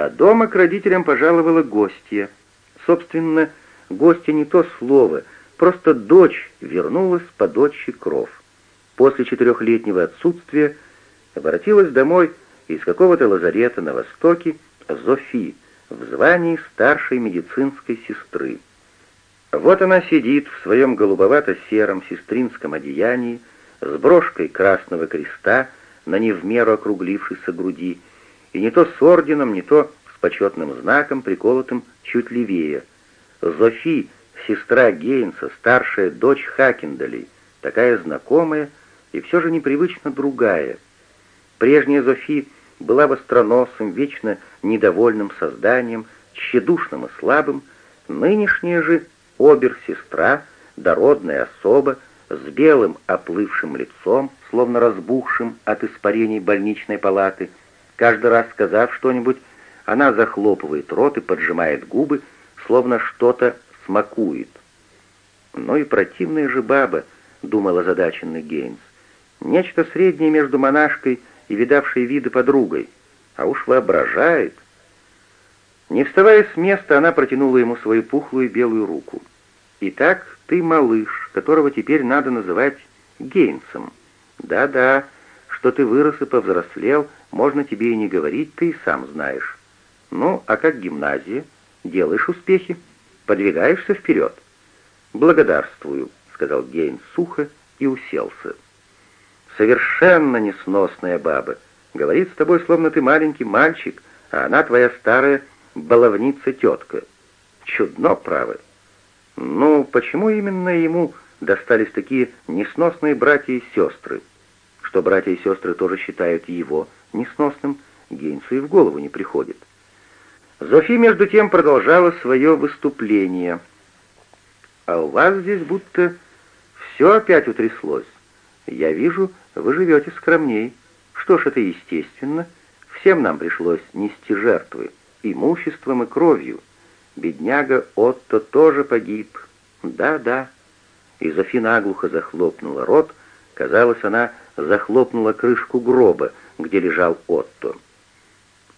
А дома к родителям пожаловала гостья. Собственно, гостья не то слово, просто дочь вернулась по дочь кров. После четырехлетнего отсутствия воротилась домой из какого-то лазарета на востоке Зофи в звании старшей медицинской сестры. Вот она сидит в своем голубовато-сером сестринском одеянии с брошкой красного креста на не в округлившейся груди, и не то с орденом, не то с почетным знаком, приколотым чуть левее. Зофи, сестра Гейнса, старшая дочь Хакендалей, такая знакомая и все же непривычно другая. Прежняя Зофи была востроносым, вечно недовольным созданием, тщедушным и слабым, нынешняя же обер-сестра, дородная особа, с белым оплывшим лицом, словно разбухшим от испарений больничной палаты. Каждый раз сказав что-нибудь, она захлопывает рот и поджимает губы, словно что-то смакует. «Ну и противная же баба», — думал озадаченный Гейнс. «Нечто среднее между монашкой и видавшей виды подругой. А уж воображает». Не вставая с места, она протянула ему свою пухлую белую руку. «Итак, ты малыш, которого теперь надо называть Гейнсом. Да-да, что ты вырос и повзрослел, можно тебе и не говорить, ты и сам знаешь. Ну, а как гимназия? Делаешь успехи? Подвигаешься вперед?» «Благодарствую», — сказал Гейнс сухо и уселся. «Совершенно несносная баба. Говорит с тобой, словно ты маленький мальчик, а она твоя старая баловница-тетка. Чудно, право». Ну, почему именно ему достались такие несносные братья и сестры? Что братья и сестры тоже считают его несносным, Гейнсу и в голову не приходит. Зофи, между тем, продолжала свое выступление. «А у вас здесь будто все опять утряслось. Я вижу, вы живете скромней. Что ж, это естественно. Всем нам пришлось нести жертвы, имуществом и кровью. Бедняга Отто тоже погиб. Да-да. И Зофи наглухо захлопнула рот. Казалось, она захлопнула крышку гроба, где лежал Отто.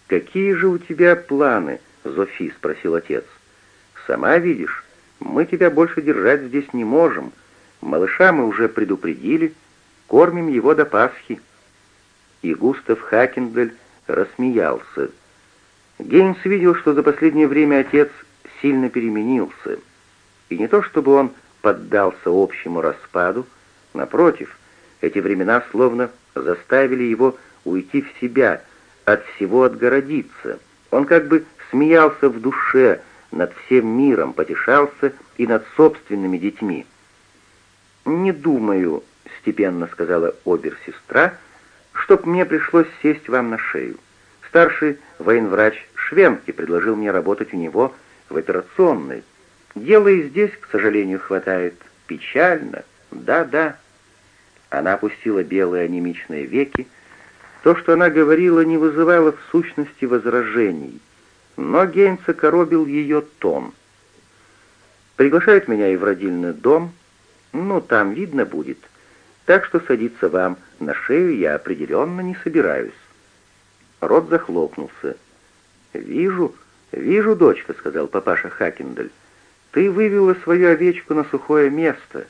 «Какие же у тебя планы?» — Зофи спросил отец. «Сама видишь, мы тебя больше держать здесь не можем. Малыша мы уже предупредили, кормим его до Пасхи». И Густав Хакендель рассмеялся. Гейнс видел, что за последнее время отец сильно переменился. И не то чтобы он поддался общему распаду, напротив, эти времена словно заставили его уйти в себя, от всего отгородиться. Он как бы смеялся в душе над всем миром, потешался и над собственными детьми. «Не думаю», — степенно сказала обер-сестра, — «чтоб мне пришлось сесть вам на шею. Старший военврач Швенки предложил мне работать у него в операционной. Дела и здесь, к сожалению, хватает. Печально. Да-да. Она опустила белые анемичные веки. То, что она говорила, не вызывало в сущности возражений. Но Гейнса коробил ее тон. «Приглашают меня и в родильный дом. Ну, там видно будет. Так что садиться вам на шею я определенно не собираюсь». Рот захлопнулся. «Вижу, вижу, дочка», — сказал папаша Хакендель. «Ты вывела свою овечку на сухое место.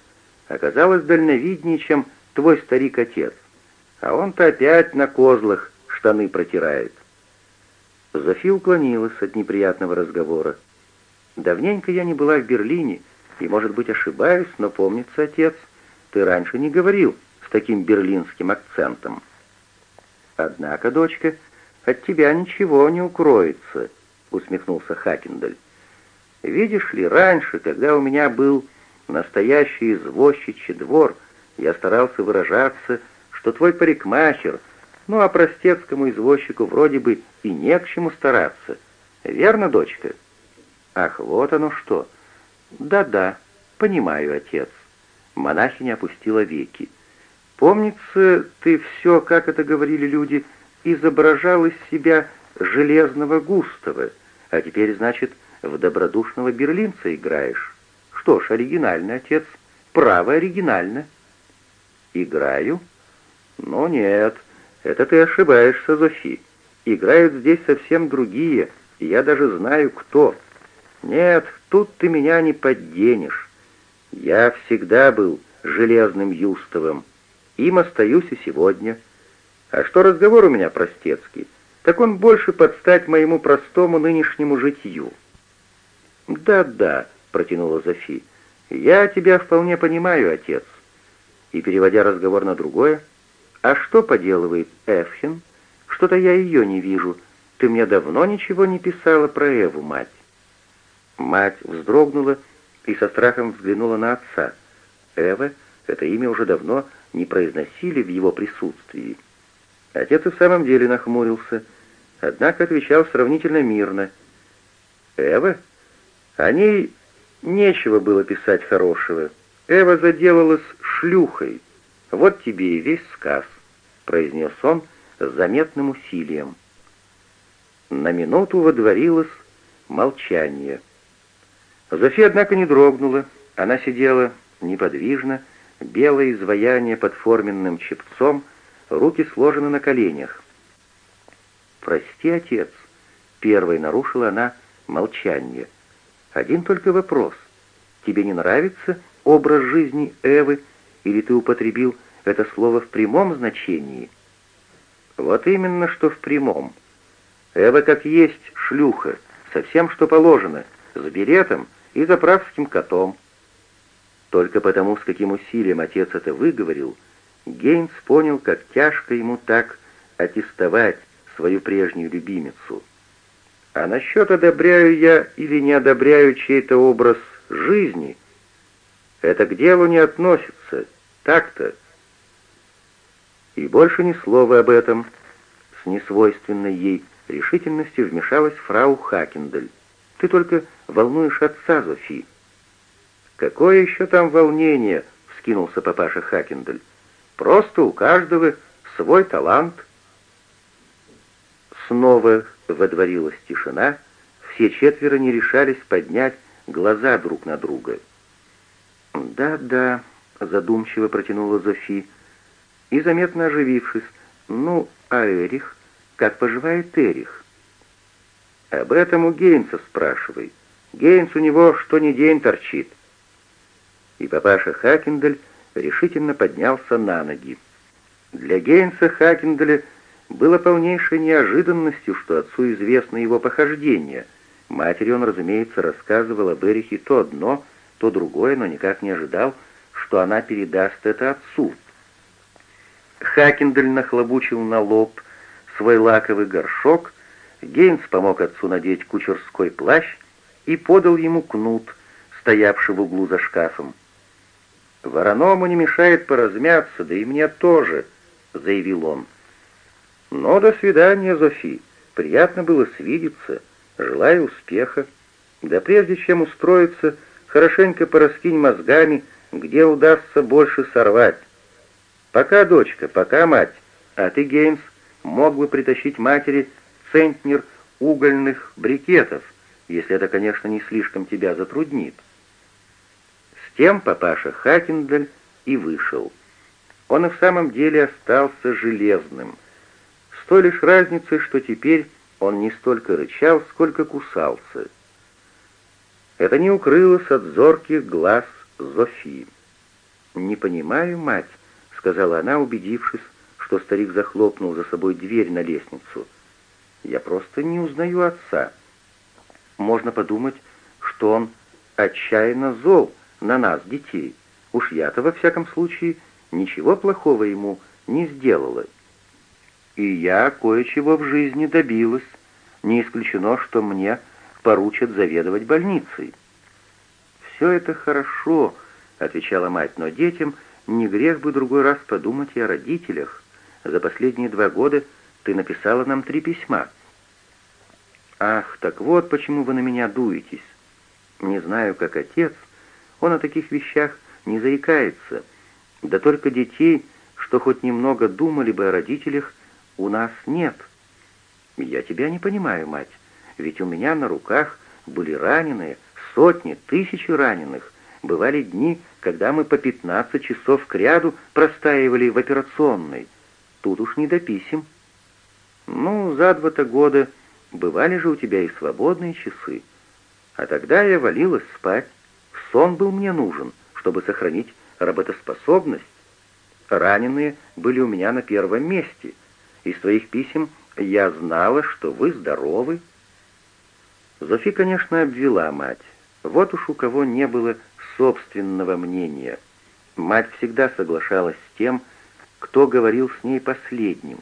Оказалось дальновиднее, чем твой старик-отец. А он-то опять на козлах штаны протирает». Зофи уклонилась от неприятного разговора. «Давненько я не была в Берлине, и, может быть, ошибаюсь, но помнится, отец, ты раньше не говорил с таким берлинским акцентом». «Однако, дочка, от тебя ничего не укроется», — усмехнулся Хакендаль. «Видишь ли, раньше, когда у меня был настоящий извозчичий двор, я старался выражаться, что твой парикмахер, ну а простецкому извозчику вроде бы и не к чему стараться. Верно, дочка?» «Ах, вот оно что!» «Да-да, понимаю, отец». Монахиня опустила веки. «Помнится, ты все, как это говорили люди, — изображал из себя железного Густава, а теперь, значит, в добродушного берлинца играешь. Что ж, оригинально, отец, право оригинально. Играю? Но нет, это ты ошибаешься, Зофи. Играют здесь совсем другие, Я даже знаю, кто. Нет, тут ты меня не подденешь. Я всегда был железным Юстовым. Им остаюсь и сегодня. А что разговор у меня простецкий, так он больше подстать моему простому нынешнему житью. «Да-да», — протянула Зофи, — «я тебя вполне понимаю, отец». И, переводя разговор на другое, «А что поделывает Эфхин? Что-то я ее не вижу. Ты мне давно ничего не писала про Эву, мать». Мать вздрогнула и со страхом взглянула на отца. Эва, это имя уже давно не произносили в его присутствии. Отец и в самом деле нахмурился, однако отвечал сравнительно мирно. «Эва? О ней нечего было писать хорошего. Эва заделалась шлюхой. Вот тебе и весь сказ», — произнес он с заметным усилием. На минуту водворилось молчание — Зофия, однако, не дрогнула. Она сидела неподвижно, белое изваяние под форменным чепцом, руки сложены на коленях. «Прости, отец», — первой нарушила она молчание. «Один только вопрос. Тебе не нравится образ жизни Эвы, или ты употребил это слово в прямом значении?» «Вот именно, что в прямом. Эва как есть шлюха, со всем, что положено, с билетом, и заправским котом. Только потому, с каким усилием отец это выговорил, Гейнс понял, как тяжко ему так аттестовать свою прежнюю любимицу. А насчет одобряю я или не одобряю чей-то образ жизни, это к делу не относится, так-то. И больше ни слова об этом. С несвойственной ей решительностью вмешалась фрау Хакендель. Ты только волнуешь отца, Зофи». «Какое еще там волнение?» — вскинулся папаша Хакендель. «Просто у каждого свой талант». Снова водворилась тишина, все четверо не решались поднять глаза друг на друга. «Да-да», — задумчиво протянула Зофи, и, заметно оживившись, «ну, а Эрих? Как поживает Эрих?» Об этом у Гейнса спрашивай. Гейнс у него что ни день торчит. И папаша Хакендель решительно поднялся на ноги. Для Гейнса Хакенделя было полнейшей неожиданностью, что отцу известно его похождение. Матери он, разумеется, рассказывал об Эрихе то одно, то другое, но никак не ожидал, что она передаст это отцу. Хакендель нахлобучил на лоб свой лаковый горшок Гейнс помог отцу надеть кучерской плащ и подал ему кнут, стоявший в углу за шкафом. «Вороному не мешает поразмяться, да и мне тоже», — заявил он. «Но до свидания, Зофи. Приятно было свидеться. Желаю успеха. Да прежде чем устроиться, хорошенько пораскинь мозгами, где удастся больше сорвать. Пока, дочка, пока, мать. А ты, Гейнс, мог бы притащить матери центнер угольных брикетов, если это, конечно, не слишком тебя затруднит. С тем папаша Хакендель и вышел. Он и в самом деле остался железным, с той лишь разницей, что теперь он не столько рычал, сколько кусался. Это не укрылось от зорких глаз Зофи. «Не понимаю, мать», — сказала она, убедившись, что старик захлопнул за собой дверь на лестницу — я просто не узнаю отца. Можно подумать, что он отчаянно зол на нас, детей. Уж я-то, во всяком случае, ничего плохого ему не сделала. И я кое-чего в жизни добилась. Не исключено, что мне поручат заведовать больницей. «Все это хорошо», — отвечала мать, — «но детям не грех бы другой раз подумать и о родителях. За последние два года ты написала нам три письма. Ах, так вот почему вы на меня дуетесь. Не знаю, как отец, он о таких вещах не заикается. Да только детей, что хоть немного думали бы о родителях, у нас нет. Я тебя не понимаю, мать, ведь у меня на руках были раненые, сотни, тысячи раненых. Бывали дни, когда мы по 15 часов кряду простаивали в операционной. Тут уж не до писем. Ну, за два-то года бывали же у тебя и свободные часы. А тогда я валилась спать. Сон был мне нужен, чтобы сохранить работоспособность. Раненые были у меня на первом месте. Из твоих писем я знала, что вы здоровы. Зофи, конечно, обвела мать. Вот уж у кого не было собственного мнения. Мать всегда соглашалась с тем, кто говорил с ней последним.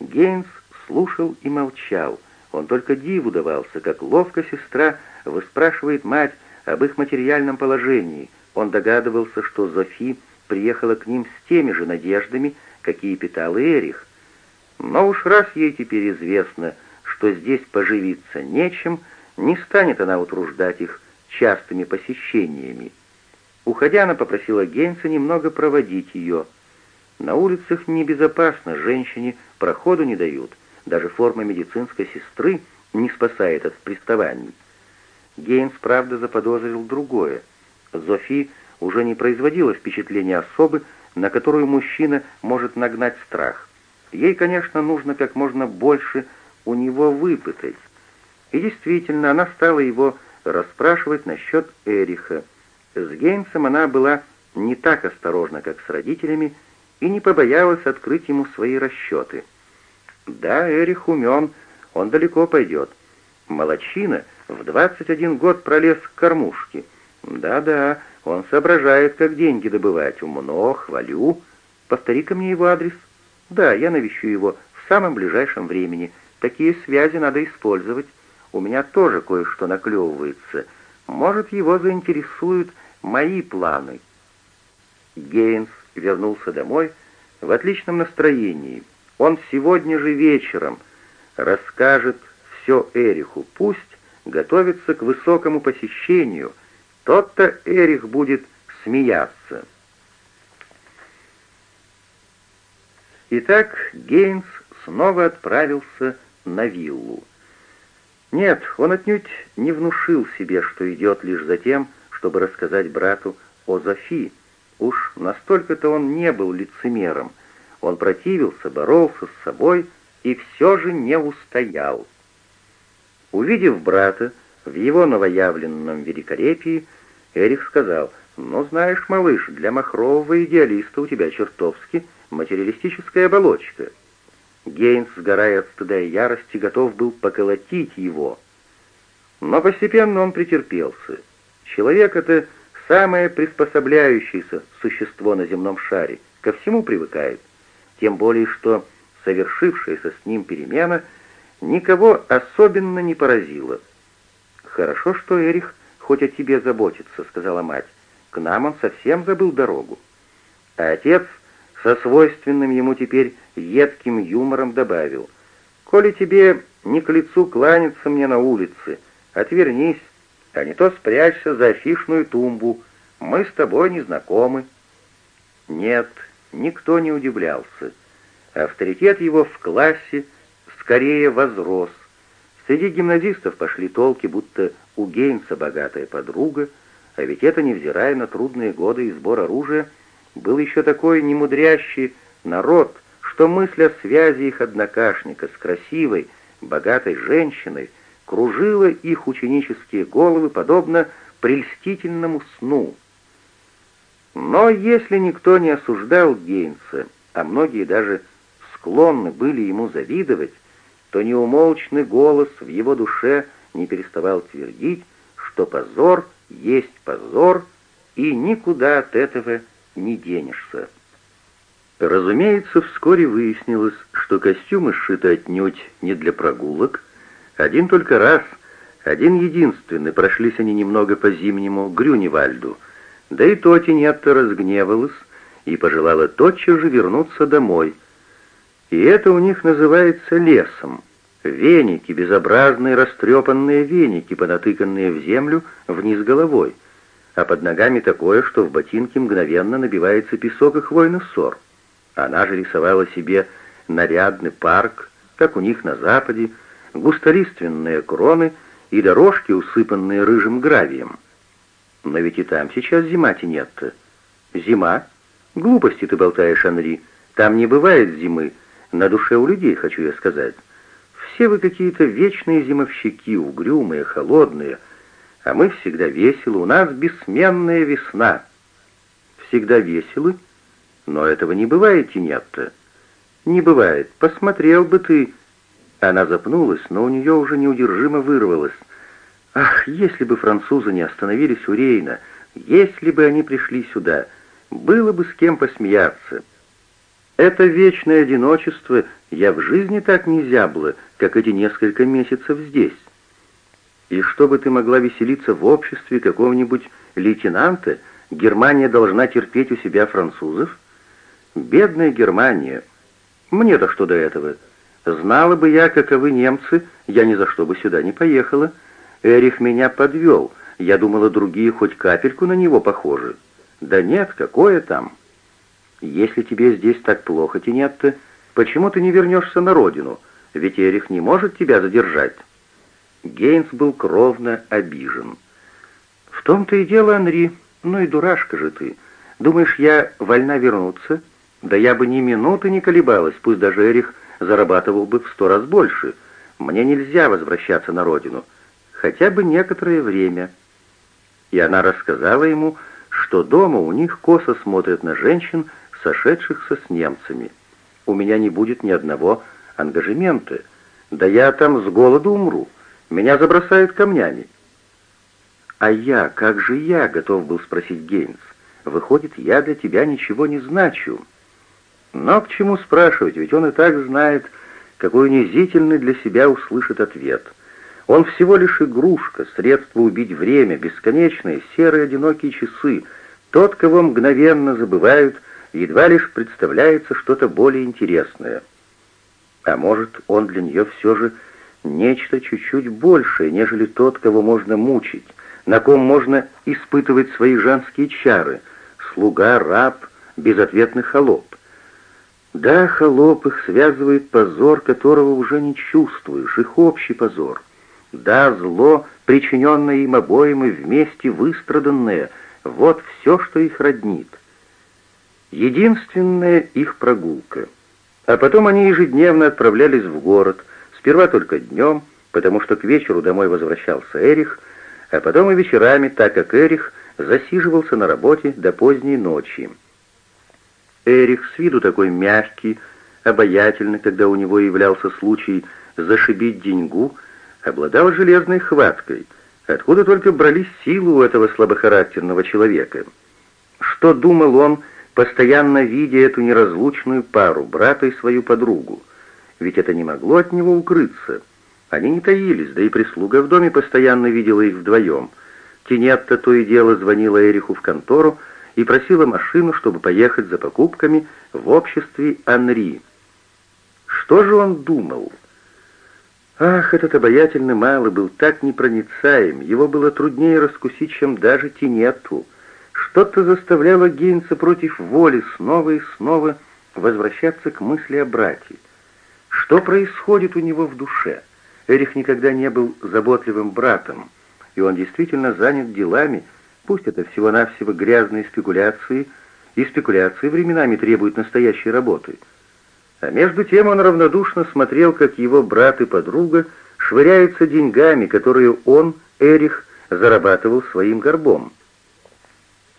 Гейнс слушал и молчал. Он только диву давался, как ловко сестра выспрашивает мать об их материальном положении. Он догадывался, что Зофи приехала к ним с теми же надеждами, какие питал Эрих. Но уж раз ей теперь известно, что здесь поживиться нечем, не станет она утруждать их частыми посещениями. Уходя, она попросила Гейнса немного проводить ее. На улицах небезопасно, женщине проходу не дают, даже форма медицинской сестры не спасает от приставаний. Гейнс, правда, заподозрил другое. Зофи уже не производила впечатления особы, на которую мужчина может нагнать страх. Ей, конечно, нужно как можно больше у него выпытать. И действительно, она стала его расспрашивать насчет Эриха. С Гейнсом она была не так осторожна, как с родителями, и не побоялась открыть ему свои расчеты. Да, Эрих умен, он далеко пойдет. Молодчина в 21 год пролез к кормушке. Да-да, он соображает, как деньги добывать. Умно, хвалю. Повтори-ка мне его адрес. Да, я навещу его в самом ближайшем времени. Такие связи надо использовать. У меня тоже кое-что наклевывается. Может, его заинтересуют мои планы. Гейнс вернулся домой в отличном настроении. Он сегодня же вечером расскажет все Эриху. Пусть готовится к высокому посещению. Тот-то Эрих будет смеяться. Итак, Гейнс снова отправился на виллу. Нет, он отнюдь не внушил себе, что идет лишь за тем, чтобы рассказать брату о Зофи. Уж настолько-то он не был лицемером. Он противился, боролся с собой и все же не устоял. Увидев брата в его новоявленном великолепии, Эрих сказал, «Ну, знаешь, малыш, для махрового идеалиста у тебя чертовски материалистическая оболочка». Гейнс, сгорая от стыда и ярости, готов был поколотить его. Но постепенно он претерпелся. Человек — это самое приспособляющееся существо на земном шаре, ко всему привыкает. Тем более, что совершившаяся с ним перемена никого особенно не поразила. «Хорошо, что Эрих хоть о тебе заботится», — сказала мать. «К нам он совсем забыл дорогу». А отец со свойственным ему теперь едким юмором добавил. «Коли тебе не к лицу кланяться мне на улице, отвернись, а не то спрячься за афишную тумбу. Мы с тобой не знакомы». Нет, никто не удивлялся. Авторитет его в классе скорее возрос. Среди гимназистов пошли толки, будто у Гейнса богатая подруга, а ведь это, невзирая на трудные годы и сбор оружия, был еще такой немудрящий народ, что мысль о связи их однокашника с красивой, богатой женщиной кружила их ученические головы, подобно прельстительному сну. Но если никто не осуждал Гейнса, а многие даже склонны были ему завидовать, то неумолчный голос в его душе не переставал твердить, что позор есть позор, и никуда от этого не денешься. Разумеется, вскоре выяснилось, что костюмы сшиты отнюдь не для прогулок. Один только раз, один единственный, прошлись они немного по зимнему Грюневальду, да и то Тинетта разгневалась и пожелала тотчас же вернуться домой. И это у них называется лесом. Веники, безобразные растрепанные веники, понатыканные в землю вниз головой а под ногами такое, что в ботинке мгновенно набивается песок и хвойный сор. Она же рисовала себе нарядный парк, как у них на западе, густориственные кроны и дорожки, усыпанные рыжим гравием. Но ведь и там сейчас зима нет-то. Зима? Глупости ты болтаешь, Анри. Там не бывает зимы. На душе у людей, хочу я сказать. Все вы какие-то вечные зимовщики, угрюмые, холодные, а мы всегда веселы, у нас бессменная весна. Всегда веселы? Но этого не бывает, Тинетта. Не бывает. Посмотрел бы ты... Она запнулась, но у нее уже неудержимо вырвалось. Ах, если бы французы не остановились у Рейна, если бы они пришли сюда, было бы с кем посмеяться. Это вечное одиночество я в жизни так не зябла, как эти несколько месяцев здесь. И чтобы ты могла веселиться в обществе какого-нибудь лейтенанта, Германия должна терпеть у себя французов? Бедная Германия. Мне-то что до этого? Знала бы я, каковы немцы, я ни за что бы сюда не поехала. Эрих меня подвел. Я думала, другие хоть капельку на него похожи. Да нет, какое там? Если тебе здесь так плохо, Тинетта, почему ты не вернешься на родину? Ведь Эрих не может тебя задержать. Гейнс был кровно обижен. В том-то и дело, Анри. Ну и дурашка же ты. Думаешь, я вольна вернуться? Да я бы ни минуты не колебалась, пусть даже Эрих зарабатывал бы в сто раз больше. Мне нельзя возвращаться на родину хотя бы некоторое время. И она рассказала ему, что дома у них косо смотрят на женщин, сошедшихся с немцами. У меня не будет ни одного ангажемента. Да я там с голоду умру. Меня забросают камнями. А я, как же я, готов был спросить Гейнс. Выходит, я для тебя ничего не значу. Но к чему спрашивать, ведь он и так знает, какой унизительный для себя услышит ответ — он всего лишь игрушка, средство убить время, бесконечные серые одинокие часы. Тот, кого мгновенно забывают, едва лишь представляется что-то более интересное. А может, он для нее все же нечто чуть-чуть большее, нежели тот, кого можно мучить, на ком можно испытывать свои женские чары, слуга, раб, безответный холоп. Да, холоп их связывает позор, которого уже не чувствуешь, их общий позор — да, зло, причиненное им обоим и вместе выстраданное, вот все, что их роднит. Единственная их прогулка. А потом они ежедневно отправлялись в город, сперва только днем, потому что к вечеру домой возвращался Эрих, а потом и вечерами, так как Эрих засиживался на работе до поздней ночи. Эрих с виду такой мягкий, обаятельный, когда у него являлся случай зашибить деньгу, обладал железной хваткой. Откуда только брались силы у этого слабохарактерного человека? Что думал он, постоянно видя эту неразлучную пару, брата и свою подругу? Ведь это не могло от него укрыться. Они не таились, да и прислуга в доме постоянно видела их вдвоем. Тинетта то и дело звонила Эриху в контору и просила машину, чтобы поехать за покупками в обществе Анри. Что же он думал? Ах, этот обаятельный малый был так непроницаем, его было труднее раскусить, чем даже Тинетту. Что-то заставляло Гейнса против воли снова и снова возвращаться к мысли о брате. Что происходит у него в душе? Эрих никогда не был заботливым братом, и он действительно занят делами, пусть это всего-навсего грязные спекуляции, и спекуляции временами требуют настоящей работы — а между тем он равнодушно смотрел, как его брат и подруга швыряются деньгами, которые он, Эрих, зарабатывал своим горбом.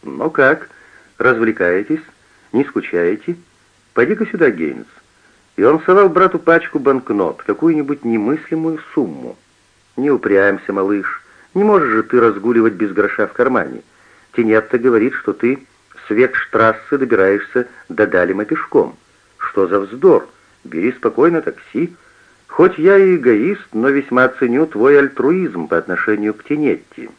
«Ну как, развлекаетесь? Не скучаете? Пойди-ка сюда, Гейнс». И он совал брату пачку банкнот, какую-нибудь немыслимую сумму. «Не упрямься, малыш, не можешь же ты разгуливать без гроша в кармане. Тинетта говорит, что ты с Векштрассе добираешься до Далима пешком». Что за вздор? Бери спокойно такси. Хоть я и эгоист, но весьма ценю твой альтруизм по отношению к Тинетти».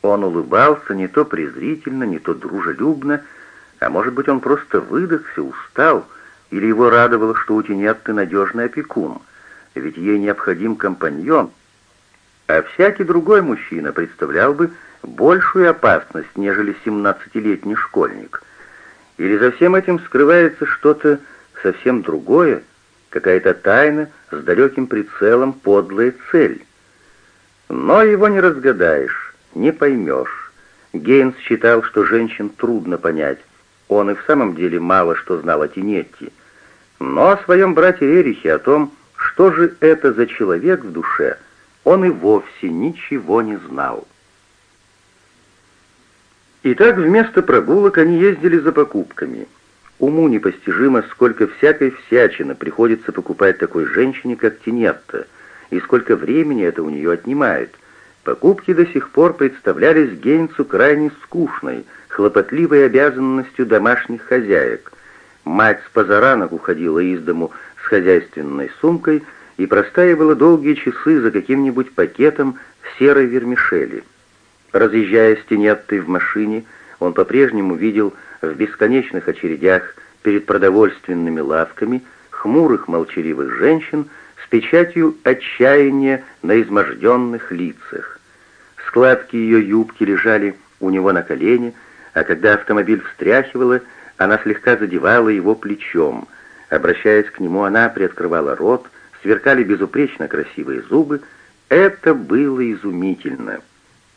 Он улыбался не то презрительно, не то дружелюбно, а может быть, он просто выдохся, устал, или его радовало, что у Тинетты надежный опекун, ведь ей необходим компаньон, а всякий другой мужчина представлял бы большую опасность, нежели семнадцатилетний школьник. Или за всем этим скрывается что-то совсем другое, какая-то тайна с далеким прицелом, подлая цель. Но его не разгадаешь, не поймешь. Гейнс считал, что женщин трудно понять. Он и в самом деле мало что знал о Тинетти. Но о своем брате Эрихе, о том, что же это за человек в душе, он и вовсе ничего не знал. Итак, вместо прогулок они ездили за покупками. Уму непостижимо, сколько всякой всячины приходится покупать такой женщине, как Тинетта, и сколько времени это у нее отнимает. Покупки до сих пор представлялись Гейнцу крайне скучной, хлопотливой обязанностью домашних хозяек. Мать с позаранок уходила из дому с хозяйственной сумкой и простаивала долгие часы за каким-нибудь пакетом серой вермишели. Разъезжая с Тинеттой в машине, он по-прежнему видел в бесконечных очередях перед продовольственными лавками хмурых молчаливых женщин с печатью отчаяния на изможденных лицах. Складки ее юбки лежали у него на колене, а когда автомобиль встряхивала, она слегка задевала его плечом. Обращаясь к нему, она приоткрывала рот, сверкали безупречно красивые зубы. Это было изумительно.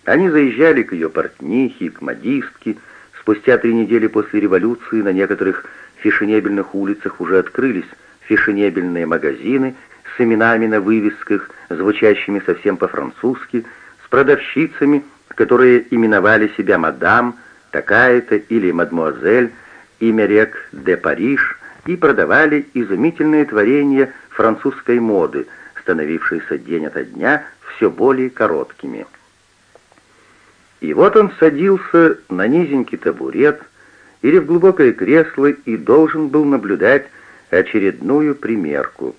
Они заезжали к ее портнихе, к модистке. Спустя три недели после революции на некоторых фешенебельных улицах уже открылись фешенебельные магазины с именами на вывесках, звучащими совсем по-французски, с продавщицами, которые именовали себя «мадам», «такая-то» или «мадмуазель», имя рек «де Париж» и продавали изумительные творения французской моды, становившиеся день ото дня все более короткими. И вот он садился на низенький табурет или в глубокое кресло и должен был наблюдать очередную примерку.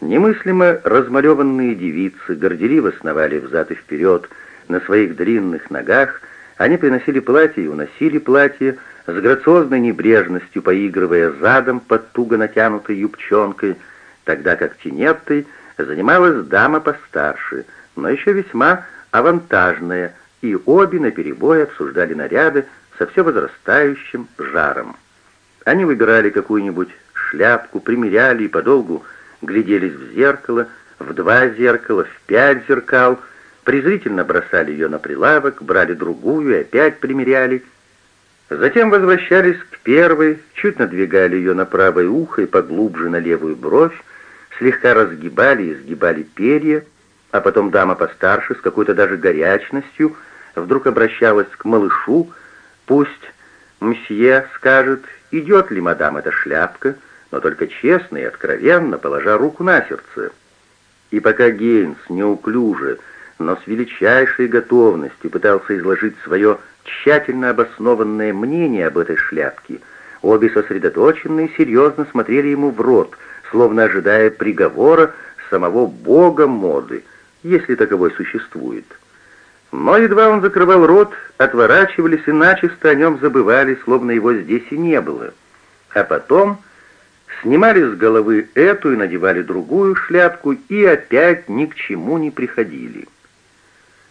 Немыслимо размалеванные девицы горделиво сновали взад и вперед на своих длинных ногах, они приносили платье и уносили платье, с грациозной небрежностью поигрывая задом под туго натянутой юбчонкой, тогда как тенеттой занималась дама постарше, но еще весьма авантажная, и обе наперебой обсуждали наряды со все возрастающим жаром. Они выбирали какую-нибудь шляпку, примеряли и подолгу гляделись в зеркало, в два зеркала, в пять зеркал, презрительно бросали ее на прилавок, брали другую и опять примеряли. Затем возвращались к первой, чуть надвигали ее на правое ухо и поглубже на левую бровь, слегка разгибали и сгибали перья, а потом дама постарше с какой-то даже горячностью вдруг обращалась к малышу, пусть мсье скажет, идет ли мадам эта шляпка, но только честно и откровенно, положа руку на сердце. И пока Гейнс неуклюже, но с величайшей готовностью пытался изложить свое тщательно обоснованное мнение об этой шляпке, обе сосредоточенно и серьезно смотрели ему в рот, словно ожидая приговора самого бога моды, если таковой существует. Но едва он закрывал рот, отворачивались и начисто о нем забывали, словно его здесь и не было. А потом снимали с головы эту и надевали другую шляпку, и опять ни к чему не приходили.